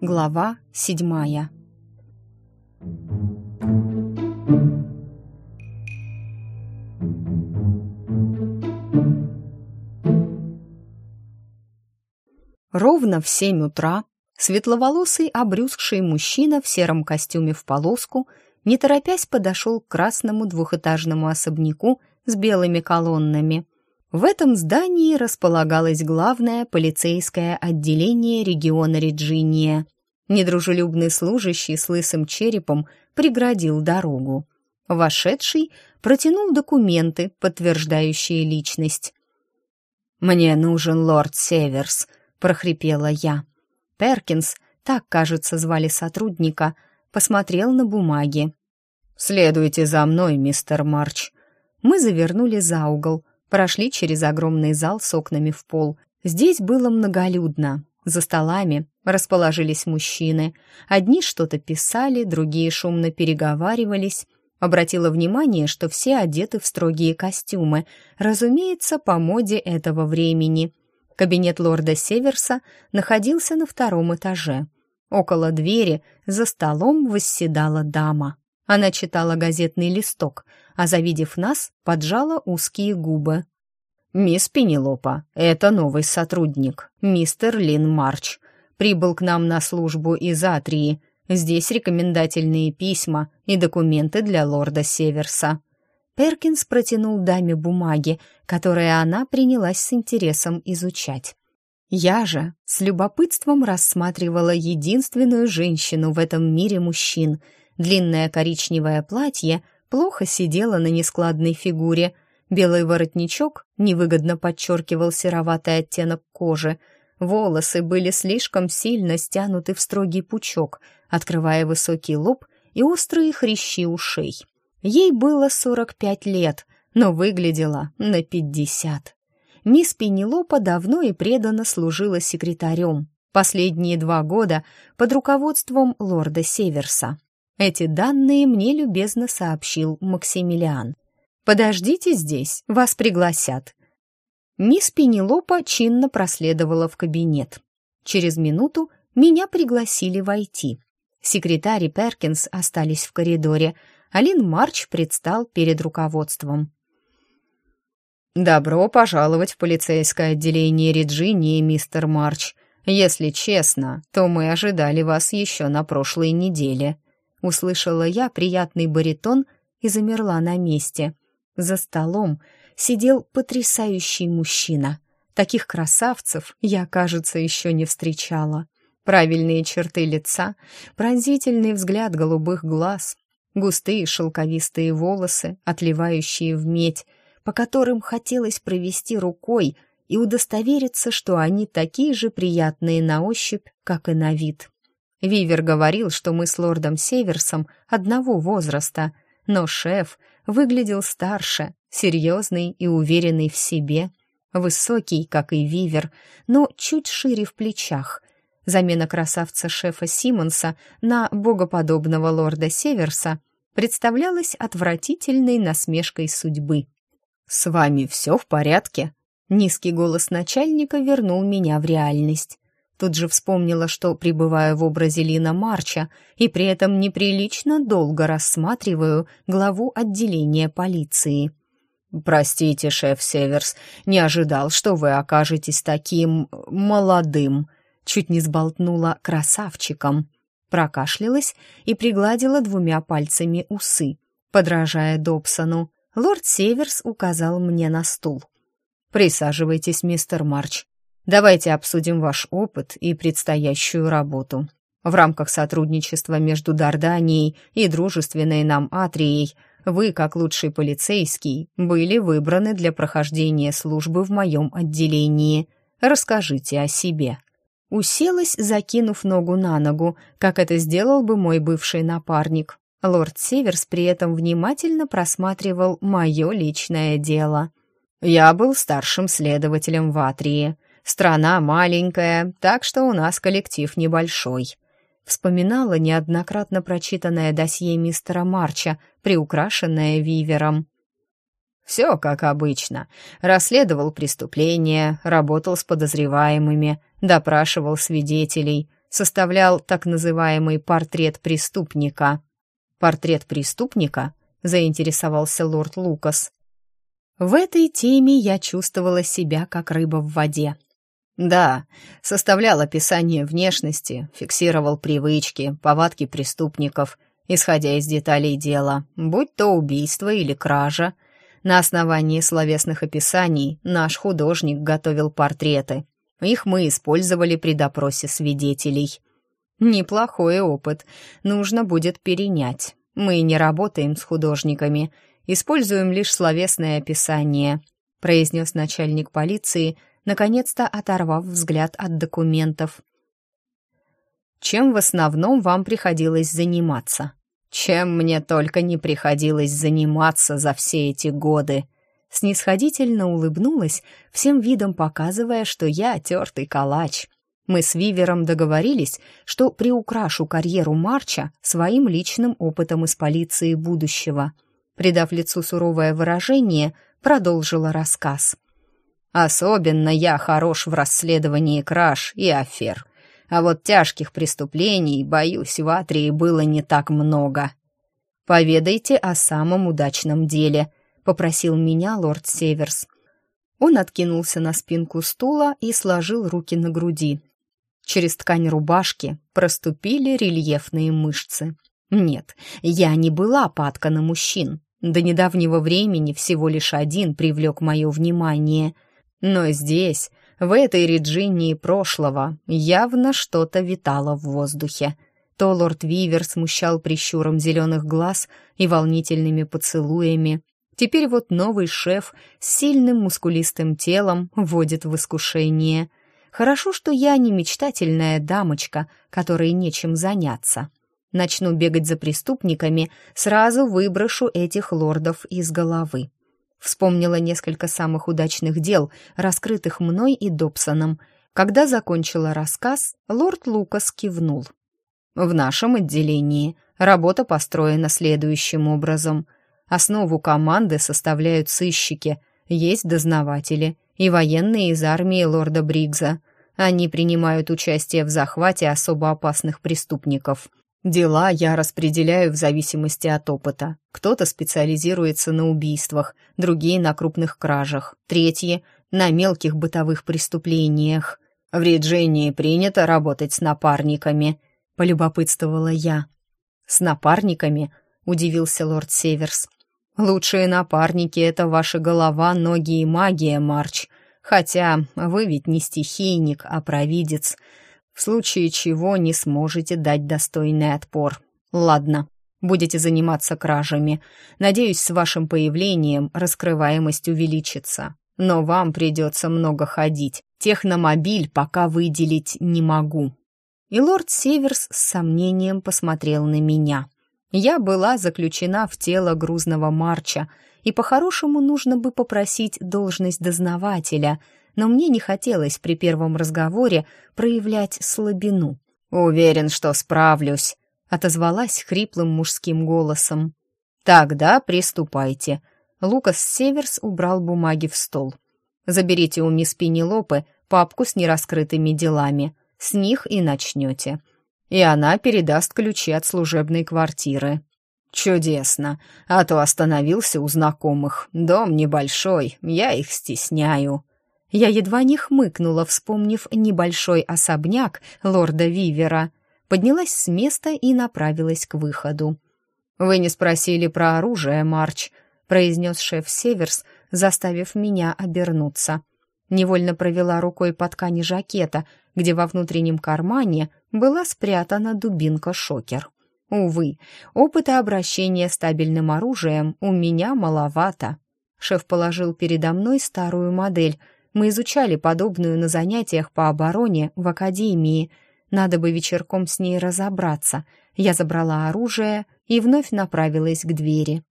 Глава седьмая Ровно в семь утра светловолосый обрюзгший мужчина в сером костюме в полоску, не торопясь подошел к красному двухэтажному особняку с белыми колоннами. В этом здании располагалось главное полицейское отделение региона Реджиния. Недружелюбный служащий с лысым черепом преградил дорогу. Вошедший протянул документы, подтверждающие личность. «Мне нужен лорд Северс», — прохрипела я. Перкинс, так, кажется, звали сотрудника, посмотрел на бумаги. «Следуйте за мной, мистер Марч». Мы завернули за угол, прошли через огромный зал с окнами в пол. Здесь было многолюдно. За столами расположились мужчины. Одни что-то писали, другие шумно переговаривались. Обратила внимание, что все одеты в строгие костюмы, разумеется, по моде этого времени. Кабинет лорда Северса находился на втором этаже. Около двери за столом восседала дама. Она читала газетный листок, а, завидев нас, поджала узкие губы. «Мисс Пенелопа, это новый сотрудник, мистер Лин Марч. Прибыл к нам на службу из Атрии. Здесь рекомендательные письма и документы для лорда Северса». Перкинс протянул даме бумаги, которые она принялась с интересом изучать. Я же с любопытством рассматривала единственную женщину в этом мире мужчин. Длинное коричневое платье плохо сидело на нескладной фигуре, белый воротничок невыгодно подчеркивал сероватый оттенок кожи, волосы были слишком сильно стянуты в строгий пучок, открывая высокий лоб и острые хрящи ушей. Ей было 45 лет, но выглядела на 50. Мисс Пенелопа давно и преданно служила секретарем, последние два года под руководством лорда Северса. Эти данные мне любезно сообщил Максимилиан. «Подождите здесь, вас пригласят». Мисс Пенелопа чинно проследовала в кабинет. Через минуту меня пригласили войти. Секретарь и Перкинс остались в коридоре, Алин Марч предстал перед руководством. «Добро пожаловать в полицейское отделение Реджинии, мистер Марч. Если честно, то мы ожидали вас еще на прошлой неделе». Услышала я приятный баритон и замерла на месте. За столом сидел потрясающий мужчина. Таких красавцев я, кажется, еще не встречала. Правильные черты лица, пронзительный взгляд голубых глаз, Густые шелковистые волосы, отливающие в медь, по которым хотелось провести рукой и удостовериться, что они такие же приятные на ощупь, как и на вид. Вивер говорил, что мы с лордом Северсом одного возраста, но шеф выглядел старше, серьезный и уверенный в себе, высокий, как и Вивер, но чуть шире в плечах, Замена красавца шефа Симмонса на богоподобного лорда Северса представлялась отвратительной насмешкой судьбы. «С вами все в порядке?» Низкий голос начальника вернул меня в реальность. Тут же вспомнила, что пребываю в образе Лина Марча и при этом неприлично долго рассматриваю главу отделения полиции. «Простите, шеф Северс, не ожидал, что вы окажетесь таким... молодым», чуть не сболтнула красавчиком, прокашлялась и пригладила двумя пальцами усы, подражая Добсону. Лорд Северс указал мне на стул. «Присаживайтесь, мистер Марч. Давайте обсудим ваш опыт и предстоящую работу. В рамках сотрудничества между Дарданией и дружественной нам Атрией вы, как лучший полицейский, были выбраны для прохождения службы в моем отделении. Расскажите о себе» уселась, закинув ногу на ногу, как это сделал бы мой бывший напарник. Лорд Северс при этом внимательно просматривал мое личное дело. Я был старшим следователем в Атрии. Страна маленькая, так что у нас коллектив небольшой. Вспоминала неоднократно прочитанное досье мистера Марча, приукрашенное вивером. Все как обычно. Расследовал преступления, работал с подозреваемыми, допрашивал свидетелей, составлял так называемый портрет преступника. Портрет преступника? заинтересовался лорд Лукас. В этой теме я чувствовала себя как рыба в воде. Да, составлял описание внешности, фиксировал привычки, повадки преступников, исходя из деталей дела, будь то убийство или кража. На основании словесных описаний наш художник готовил портреты. Их мы использовали при допросе свидетелей. Неплохой опыт, нужно будет перенять. Мы не работаем с художниками, используем лишь словесное описание, произнес начальник полиции, наконец-то оторвав взгляд от документов. Чем в основном вам приходилось заниматься? Чем мне только не приходилось заниматься за все эти годы. Снисходительно улыбнулась, всем видом показывая, что я тертый калач. Мы с Вивером договорились, что приукрашу карьеру Марча своим личным опытом из полиции будущего. Придав лицу суровое выражение, продолжила рассказ. «Особенно я хорош в расследовании краж и афер. А вот тяжких преступлений, боюсь, в Атрии было не так много. Поведайте о самом удачном деле», — попросил меня лорд Северс. Он откинулся на спинку стула и сложил руки на груди, Через ткань рубашки проступили рельефные мышцы. Нет, я не была падка на мужчин. До недавнего времени всего лишь один привлек мое внимание. Но здесь, в этой Реджинии прошлого, явно что-то витало в воздухе. То лорд Вивер смущал прищуром зеленых глаз и волнительными поцелуями. Теперь вот новый шеф с сильным мускулистым телом вводит в искушение — Хорошо, что я не мечтательная дамочка, которой нечем заняться. Начну бегать за преступниками, сразу выброшу этих лордов из головы. Вспомнила несколько самых удачных дел, раскрытых мной и Добсоном. Когда закончила рассказ, лорд Лукас кивнул. В нашем отделении работа построена следующим образом. Основу команды составляют сыщики, есть дознаватели — и военные из армии лорда Бригза. Они принимают участие в захвате особо опасных преступников. Дела я распределяю в зависимости от опыта. Кто-то специализируется на убийствах, другие — на крупных кражах, третьи — на мелких бытовых преступлениях. В Риджении принято работать с напарниками, — полюбопытствовала я. «С напарниками?» — удивился лорд Северс. Лучшие напарники — это ваша голова, ноги и магия, Марч. Хотя вы ведь не стихийник, а провидец, случае чего не сможете дать достойный отпор. Ладно, будете заниматься кражами. Надеюсь, с вашим появлением раскрываемость увеличится. Но вам придется много ходить. Техномобиль пока выделить не могу». И лорд Северс с сомнением посмотрел на меня — я была заключена в тело грузного марча, и по-хорошему нужно бы попросить должность дознавателя, но мне не хотелось при первом разговоре проявлять слабину. «Уверен, что справлюсь», — отозвалась хриплым мужским голосом. «Тогда приступайте». Лукас Северс убрал бумаги в стол. «Заберите у мисс Пенелопы папку с нераскрытыми делами. С них и начнете и она передаст ключи от служебной квартиры. Чудесно, а то остановился у знакомых. Дом небольшой, я их стесняю. Я едва не хмыкнула, вспомнив небольшой особняк лорда Вивера. Поднялась с места и направилась к выходу. «Вы не спросили про оружие, Марч», — произнес шеф Северс, заставив меня обернуться. Невольно провела рукой по ткани жакета, где во внутреннем кармане была спрятана дубинка-шокер. Увы, опыта обращения стабильным оружием у меня маловато. Шеф положил передо мной старую модель. Мы изучали подобную на занятиях по обороне в академии. Надо бы вечерком с ней разобраться. Я забрала оружие и вновь направилась к двери.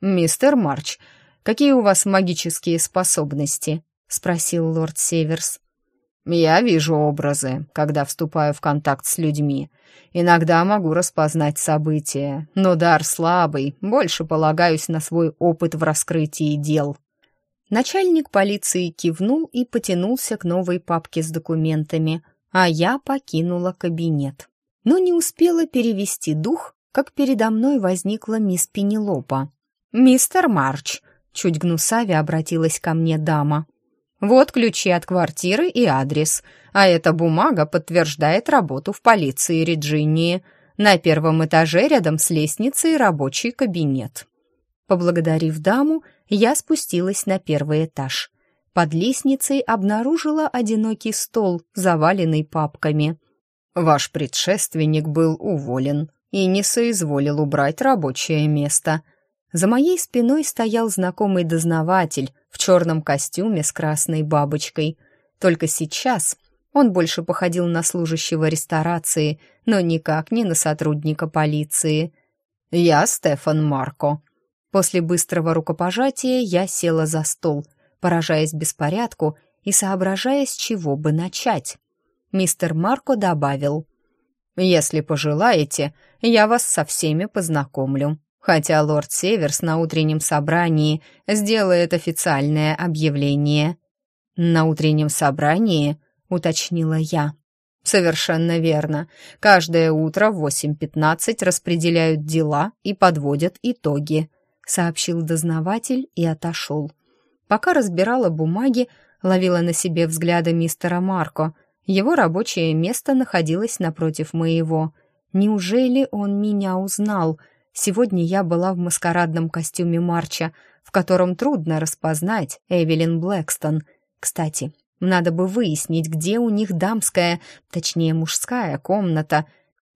«Мистер Марч, какие у вас магические способности?» — спросил лорд Северс. Я вижу образы, когда вступаю в контакт с людьми. Иногда могу распознать события, но дар слабый, больше полагаюсь на свой опыт в раскрытии дел. Начальник полиции кивнул и потянулся к новой папке с документами, а я покинула кабинет. Но не успела перевести дух, как передо мной возникла мисс Пенелопа. «Мистер Марч», — чуть гнусаве обратилась ко мне дама, вот ключи от квартиры и адрес. А эта бумага подтверждает работу в полиции Реджинии. На первом этаже рядом с лестницей рабочий кабинет. Поблагодарив даму, я спустилась на первый этаж. Под лестницей обнаружила одинокий стол, заваленный папками. «Ваш предшественник был уволен и не соизволил убрать рабочее место», за моей спиной стоял знакомый дознаватель в черном костюме с красной бабочкой. Только сейчас он больше походил на служащего ресторации, но никак не на сотрудника полиции. «Я Стефан Марко». После быстрого рукопожатия я села за стол, поражаясь беспорядку и соображая, с чего бы начать. Мистер Марко добавил, «Если пожелаете, я вас со всеми познакомлю хотя лорд Северс на утреннем собрании сделает официальное объявление. «На утреннем собрании?» — уточнила я. «Совершенно верно. Каждое утро в 8.15 распределяют дела и подводят итоги», — сообщил дознаватель и отошел. Пока разбирала бумаги, ловила на себе взгляды мистера Марко. Его рабочее место находилось напротив моего. Неужели он меня узнал — Сегодня я была в маскарадном костюме Марча, в котором трудно распознать Эвелин Блэкстон. Кстати, надо бы выяснить, где у них дамская, точнее мужская комната,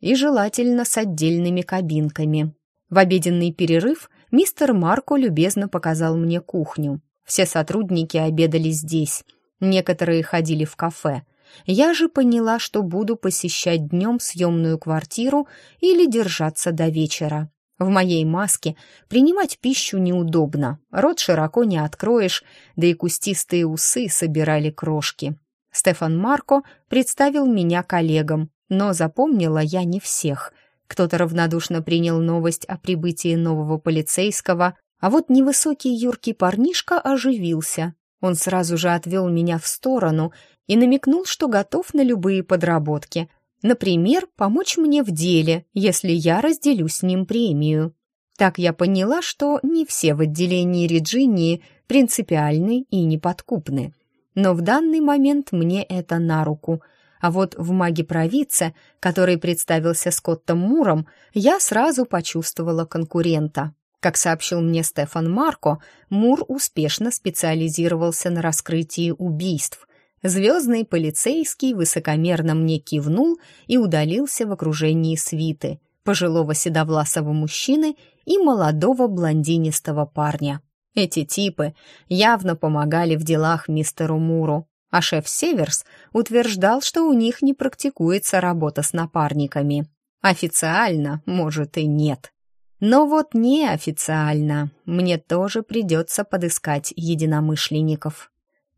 и желательно с отдельными кабинками. В обеденный перерыв мистер Марко любезно показал мне кухню. Все сотрудники обедали здесь, некоторые ходили в кафе. Я же поняла, что буду посещать днем съемную квартиру или держаться до вечера. В моей маске принимать пищу неудобно, рот широко не откроешь, да и кустистые усы собирали крошки. Стефан Марко представил меня коллегам, но запомнила я не всех. Кто-то равнодушно принял новость о прибытии нового полицейского, а вот невысокий юркий парнишка оживился. Он сразу же отвел меня в сторону и намекнул, что готов на любые подработки, Например, помочь мне в деле, если я разделю с ним премию. Так я поняла, что не все в отделении Реджинии принципиальны и неподкупны. Но в данный момент мне это на руку. А вот в маге-провидце, который представился Скоттом Муром, я сразу почувствовала конкурента. Как сообщил мне Стефан Марко, Мур успешно специализировался на раскрытии убийств – Звездный полицейский высокомерно мне кивнул и удалился в окружении свиты, пожилого седовласого мужчины и молодого блондинистого парня. Эти типы явно помогали в делах мистеру Муру, а шеф Северс утверждал, что у них не практикуется работа с напарниками. Официально, может, и нет. Но вот неофициально мне тоже придется подыскать единомышленников.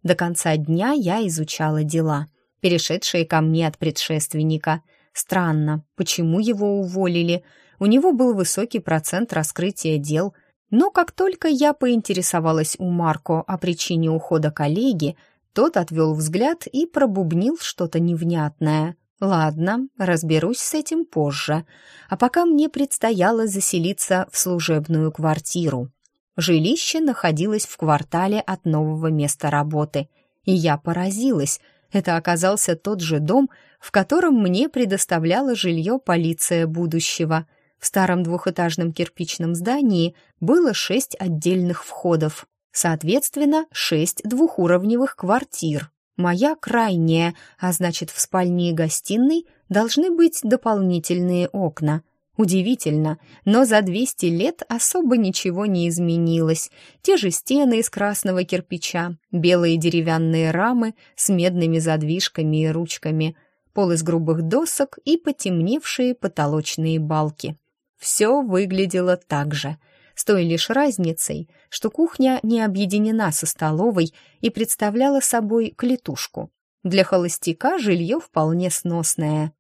До конца дня я изучала дела, перешедшие ко мне от предшественника. Странно, почему его уволили? У него был высокий процент раскрытия дел, но как только я поинтересовалась у Марко о причине ухода коллеги, тот отвел взгляд и пробубнил что-то невнятное. Ладно, разберусь с этим позже. А пока мне предстояло заселиться в служебную квартиру. Жилище находилось в квартале от нового места работы, и я поразилась. Это оказался тот же дом, в котором мне предоставляла жилье полиция будущего. В старом двухэтажном кирпичном здании было шесть отдельных входов, соответственно, шесть двухуровневых квартир. Моя крайняя, а значит, в спальне и гостиной должны быть дополнительные окна — Удивительно, но за 200 лет особо ничего не изменилось. Те же стены из красного кирпича, белые деревянные рамы с медными задвижками и ручками, пол из грубых досок и потемневшие потолочные балки. Все выглядело так же, с той лишь разницей, что кухня не объединена со столовой и представляла собой клетушку. Для холостяка жилье вполне сносное.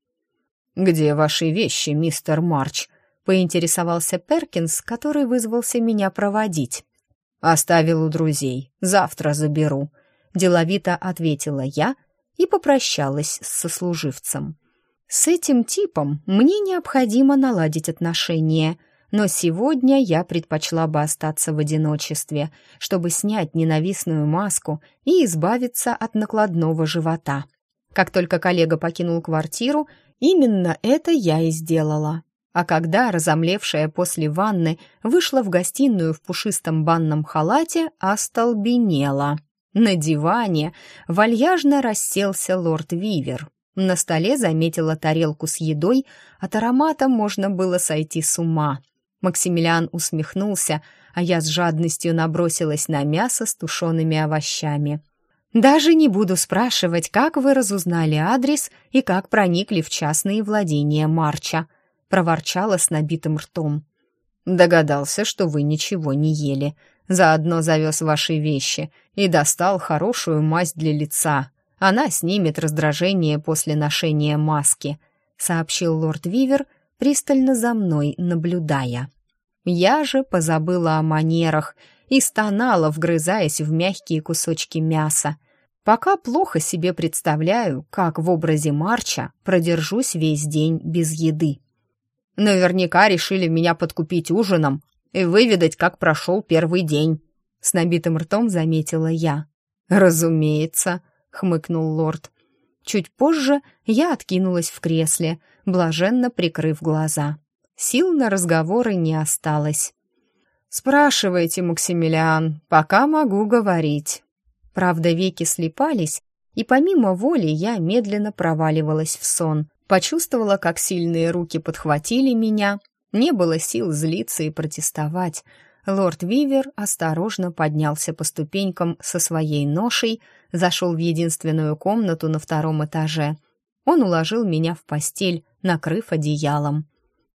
«Где ваши вещи, мистер Марч?» — поинтересовался Перкинс, который вызвался меня проводить. «Оставил у друзей. Завтра заберу», — деловито ответила я и попрощалась с сослуживцем. С этим типом мне необходимо наладить отношения, но сегодня я предпочла бы остаться в одиночестве, чтобы снять ненавистную маску и избавиться от накладного живота. Как только коллега покинул квартиру, именно это я и сделала. А когда, разомлевшая после ванны, вышла в гостиную в пушистом банном халате, остолбенела. На диване вальяжно расселся лорд Вивер. На столе заметила тарелку с едой, от аромата можно было сойти с ума. Максимилиан усмехнулся, а я с жадностью набросилась на мясо с тушеными овощами. «Даже не буду спрашивать, как вы разузнали адрес и как проникли в частные владения Марча», — проворчала с набитым ртом. «Догадался, что вы ничего не ели. Заодно завез ваши вещи и достал хорошую мазь для лица. Она снимет раздражение после ношения маски», — сообщил лорд Вивер, пристально за мной наблюдая. Я же позабыла о манерах и стонала, вгрызаясь в мягкие кусочки мяса. Пока плохо себе представляю, как в образе Марча продержусь весь день без еды. Наверняка решили меня подкупить ужином и выведать, как прошел первый день. С набитым ртом заметила я. «Разумеется», — хмыкнул лорд. Чуть позже я откинулась в кресле, блаженно прикрыв глаза. Сил на разговоры не осталось. «Спрашивайте, Максимилиан, пока могу говорить». Правда, веки слепались, и помимо воли я медленно проваливалась в сон. Почувствовала, как сильные руки подхватили меня. Не было сил злиться и протестовать. Лорд Вивер осторожно поднялся по ступенькам со своей ношей, зашел в единственную комнату на втором этаже. Он уложил меня в постель, накрыв одеялом.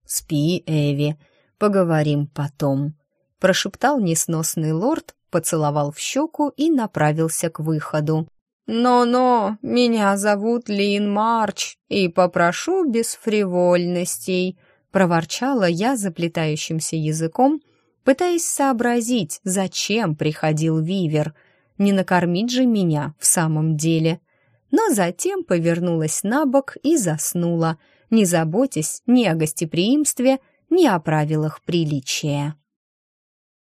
«Спи, Эви, поговорим потом», — прошептал несносный лорд, поцеловал в щеку и направился к выходу. «Но-но, меня зовут Лин Марч, и попрошу без фривольностей», — проворчала я заплетающимся языком, пытаясь сообразить, зачем приходил Вивер. Не накормить же меня в самом деле. Но затем повернулась на бок и заснула, не заботясь ни о гостеприимстве, ни о правилах приличия.